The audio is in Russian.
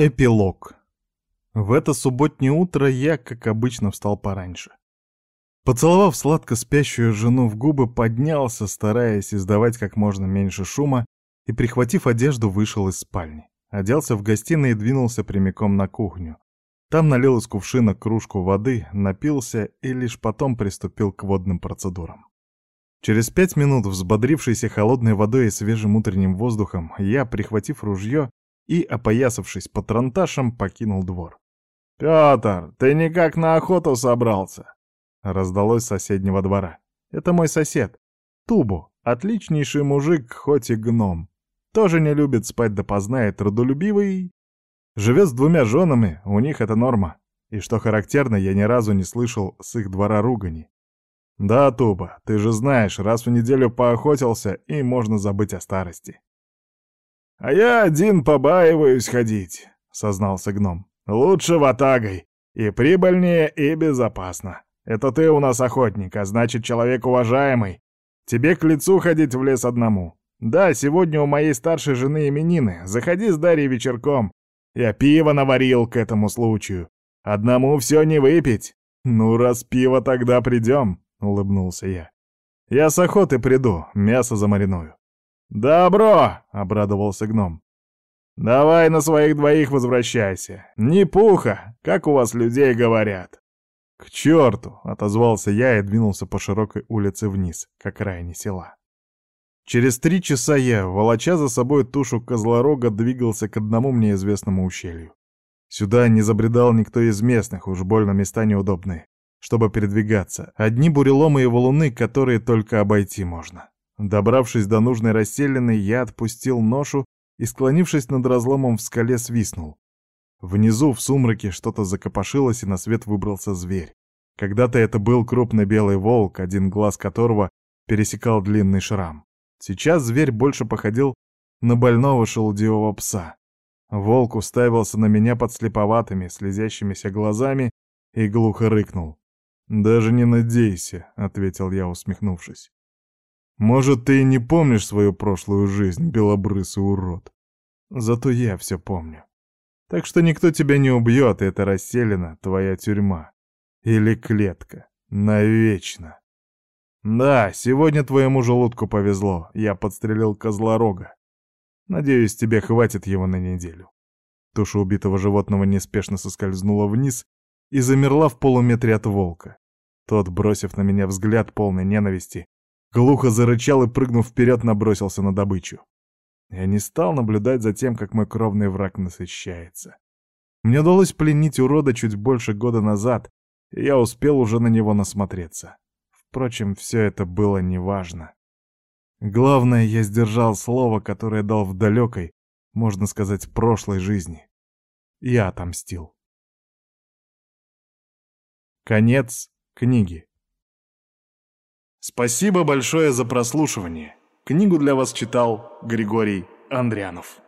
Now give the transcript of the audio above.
Эпилог. В это субботнее утро я, как обычно, встал пораньше. Поцеловав сладко спящую жену в губы, поднялся, стараясь издавать как можно меньше шума, и, прихватив одежду, вышел из спальни. Оделся в гостиной и двинулся прямиком на кухню. Там налил из кувшина кружку воды, напился и лишь потом приступил к водным процедурам. Через пять минут, взбодрившийся холодной водой и свежим утренним воздухом, я, прихватив ружье, и, опоясавшись патронташем, покинул двор. «Пётр, ты никак на охоту собрался!» Раздалось с соседнего двора. «Это мой сосед. Тубу. Отличнейший мужик, хоть и гном. Тоже не любит спать допоздна и трудолюбивый. Живет с двумя женами, у них это норма. И что характерно, я ни разу не слышал с их двора ругани. Да, Туба, ты же знаешь, раз в неделю поохотился, и можно забыть о старости. «А я один побаиваюсь ходить», — сознался гном. «Лучше ватагой. И прибыльнее, и безопасно. Это ты у нас охотник, а значит, человек уважаемый. Тебе к лицу ходить в лес одному. Да, сегодня у моей старшей жены именины. Заходи с Дарьей вечерком. Я пиво наварил к этому случаю. Одному все не выпить. Ну, раз пиво, тогда придем», — улыбнулся я. «Я с охоты приду, мясо замариную». «Добро!» — обрадовался гном. «Давай на своих двоих возвращайся. Не пуха, как у вас людей говорят». «К черту!» — отозвался я и двинулся по широкой улице вниз, к окраине села. Через три часа я, волоча за собой тушу козлорога, двигался к одному мне известному ущелью. Сюда не забредал никто из местных, уж больно места неудобные, чтобы передвигаться. Одни буреломы и валуны, которые только обойти можно. Добравшись до нужной расселены, я отпустил ношу и, склонившись над разломом в скале, свистнул. Внизу, в сумраке, что-то закопошилось, и на свет выбрался зверь. Когда-то это был крупный белый волк, один глаз которого пересекал длинный шрам. Сейчас зверь больше походил на больного шелудивого пса. Волк уставился на меня под слеповатыми, слезящимися глазами и глухо рыкнул. «Даже не надейся», — ответил я, усмехнувшись. Может, ты и не помнишь свою прошлую жизнь, белобрысый урод. Зато я все помню. Так что никто тебя не убьет, и это расселена твоя тюрьма. Или клетка. Навечно. Да, сегодня твоему желудку повезло. Я подстрелил козлорога. Надеюсь, тебе хватит его на неделю. Туша убитого животного неспешно соскользнула вниз и замерла в полуметре от волка. Тот, бросив на меня взгляд полной ненависти, Глухо зарычал и, прыгнув вперед, набросился на добычу. Я не стал наблюдать за тем, как мой кровный враг насыщается. Мне удалось пленить урода чуть больше года назад, и я успел уже на него насмотреться. Впрочем, все это было неважно. Главное, я сдержал слово, которое дал в далекой, можно сказать, прошлой жизни. Я отомстил. Конец книги. Спасибо большое за прослушивание. Книгу для вас читал Григорий Андрянов.